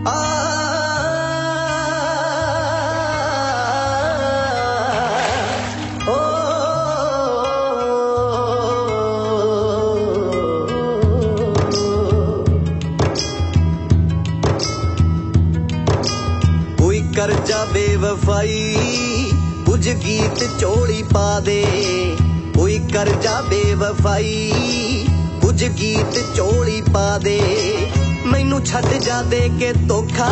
ਕੋਈ ਕਰ ਜਾ ਬੇਵਫਾਈ ਕੁਝ ਗੀਤ ਚੋਲੀ ਪਾ ਦੇ। ਕੋਈ ਕਰ ਜਾ ਬੇਵਫਾਈ ਕੁਝ ਗੀਤ ਚੋਲੀ ਪਾ ਦੇ। ਮੈਨੂੰ ਛੱਡ ਜਾ ਦੇ ਕੇ ਧੋਖਾ,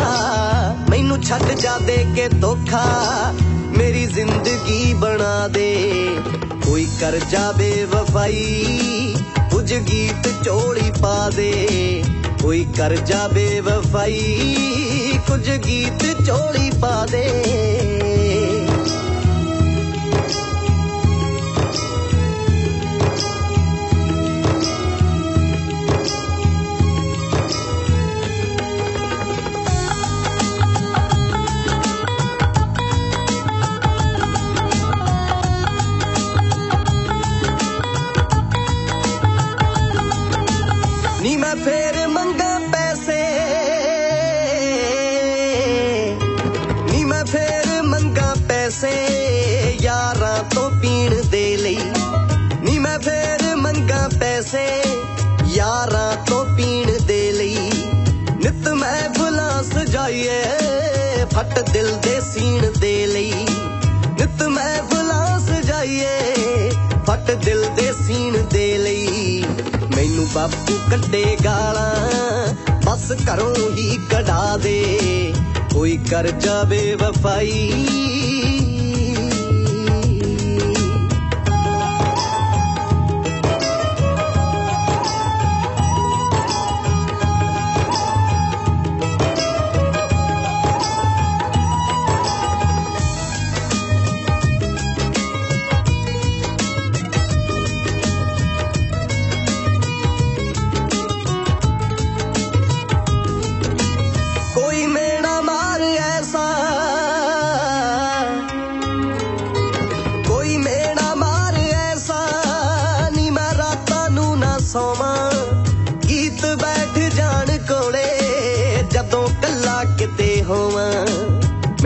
ਮੈਨੂੰ ਛੱਡ ਜਾ ਦੇ ਕੇ ਧੋਖਾ, ਮੇਰੀ ਜ਼ਿੰਦਗੀ ਬਣਾ ਦੇ। ਕੋਈ ਕਰ ਜਾ ਬੇਵਫਾਈ ਕੁਝ ਗੀਤ ਚੋਲੀ ਪਾ ਦੇ। ਕੋਈ ਕਰ ਜਾ ਬੇਵਫਾਈ ਕੁਝ ਗੀਤ ਚੋਲੀ ਪਾ ਦੇ। ਮੈਂ ਫੇਰ ਮੰਗਾ ਪੈਸੇ। ਨੀ ਮੈਂ ਫੇਰ ਮੰਗਾ ਪੈਸੇ ਯਾਰਾਂ ਤੋਂ ਪੀਣ ਦੇ ਲਈ। ਨੀ ਮੈਂ ਫੇਰ ਮੰਗਾ ਪੈਸੇ ਯਾਰਾਂ ਤੋਂ ਪੀਣ ਦੇ ਲਈ। ਨਿਤ ਮੈਂ ਭੁਲਾ ਸਜਾਈਏ, ਫਟ ਦਿਲ ਦੇ ਸੀਣ ਦੇ ਬਾਪੂ ਕੱਢੇ ਗਾਲਾਂ ਬਸ ਘਰੋਂ ਹੀ ਕਢਾ ਦੇ। ਕੋਈ ਕਰ ਜਾਵੇ ਵਫਾਈ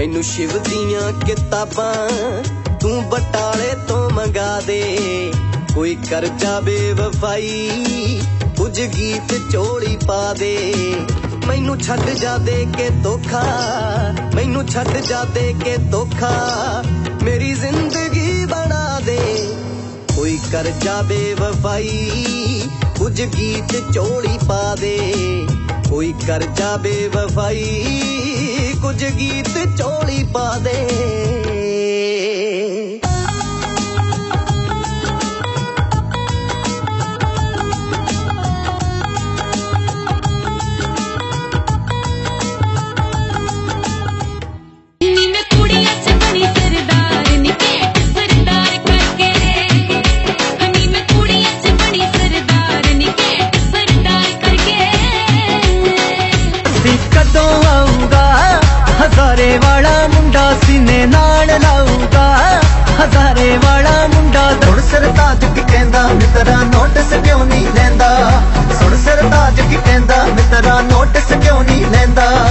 ਮੈਨੂੰ ਸ਼ਿਵ ਦੀਆਂ ਕਿਤਾਬਾਂ ਤੂੰ ਬਟਾਲੇ ਤੋਂ ਮੰਗਾ ਦੇ। ਕੋਈ ਕਰ ਜਾਵੇ ਵਫਾਈ, ਕੁਝ ਗੀਤ ਚੋਲੀ ਪਾ ਦੇ। ਮੈਨੂੰ ਛੱਡ ਜਾ ਦੇ ਕੇ ਧੋਖਾ, ਮੈਨੂੰ ਛੱਡ ਜਾ ਦੇ ਕੇ ਧੋਖਾ, ਮੇਰੀ ਜ਼ਿੰਦਗੀ ਬਣਾ ਦੇ। ਕੋਈ ਕਰ ਜਾਵੇ ਵਫਾਈ, ਕੁਝ ਗੀਤ ਚੋਲੀ ਪਾ ਦੇ। ਕੋਈ ਕਰ ਜਾਵੇ ਵਫਾਈ ਕੁਝ ਗੀਤ ਚੋਲੀ ਪਾ ਦੇ। ਕਿਉਂ ਨਹੀਂ ਲੈਂਦਾ? ਸੁਣ ਸਰਤਾਜ ਕੀ ਕਹਿੰਦਾ ਮਿੱਤਰਾ ਨੋਟਿਸ ਕਿਉਂ ਨਹੀਂ ਲੈਂਦਾ?